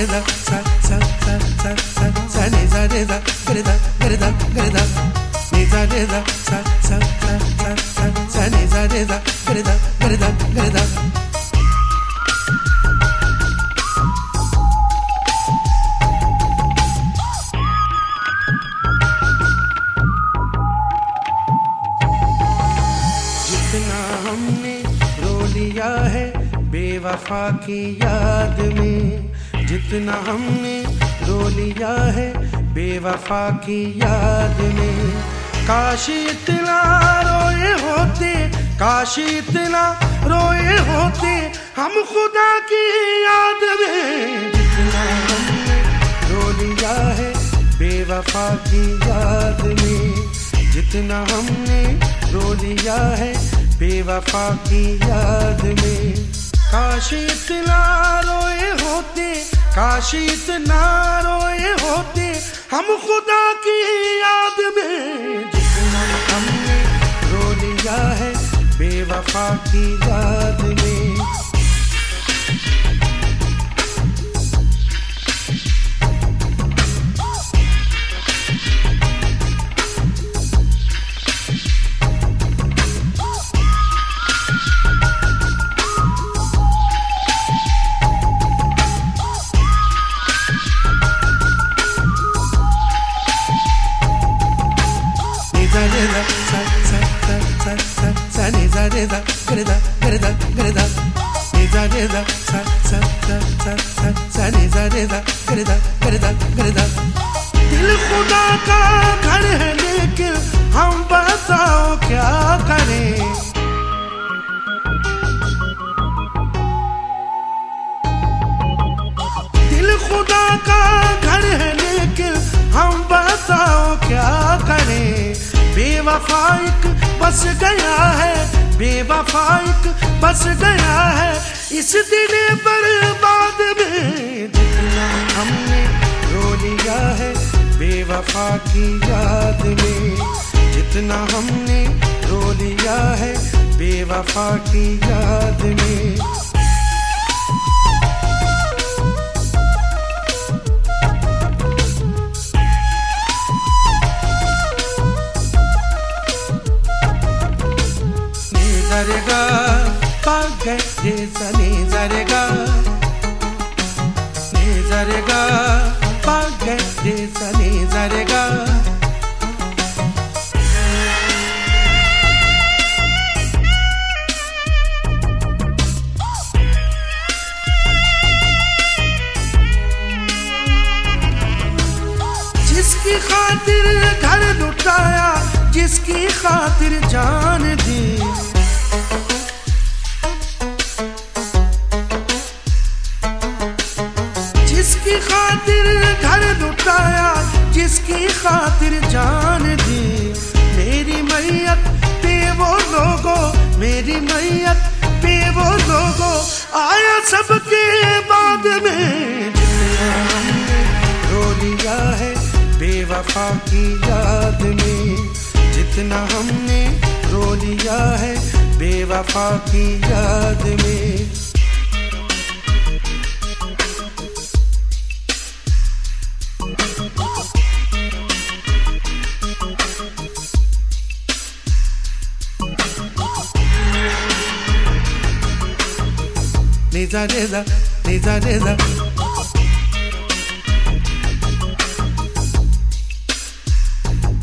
re da sa sa sa sa sa sa ni za re da re da re da re da ni za re da sa sa sa sa sa sa ni za re da re da re da re da जितना हमने रो लिया है बेवफा की याद में जितना हमने रो लिया है बेवफा की याद में। काश इतना रोए होते, काश इतना रोए होते हम खुदा की याद में। जितना हमने रो लिया है बेवफा की याद में। जितना हमने रो लिया है बेवफा की याद में। काश इतना रोए होते काश इतना रोए होते, हम खुदा की याद में जितना हमने रो लिया है, बेवफा की याद में। है का घर है लेकिन हम बताओ क्या करें बेवफाइक बस गया है, बेवफाइक बस गया है। इस दिल बर्बाद में जितना हमने रो लिया है, बेवफा की याद में। जितना हमने रो लिया है, बेवफा की याद में। Re sa ni zarega ni zarega pagai re sa ni zarega जिसकी खातिर घर लुटाया जिसकी खातिर जान दी जिसकी खातिर घर लुटाया, जिसकी खातिर जान दी। मेरी मैयत पे वो लोगो, मेरी मैयत पे वो लोगो, आया सबके बाद में। रो लिया है बेवफा की याद में, जितना हमने रो लिया है बेवफा की याद में। Ni za re za ni za re za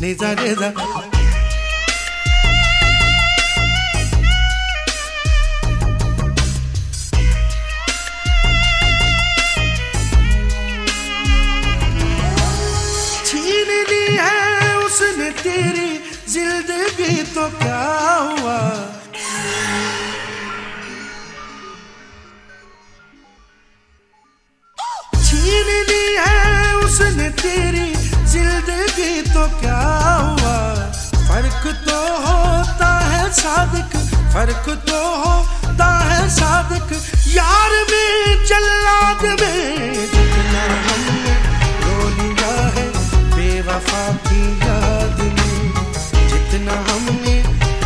ni za re za छीन ली है उसने तेरी ज़िंदगी तो क्या हुआ तेरी ज़िंदगी तो क्या हुआ? फ़र्क तो होता है सादिक, फ़र्क तो होता है सादिक। यार में, जल्लाद में जितना हमने रो लिया है, बेवफा की याद में। जितना हमने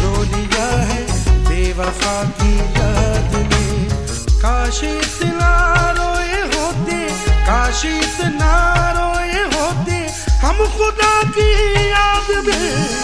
रो लिया है, बेवफा की याद में। काश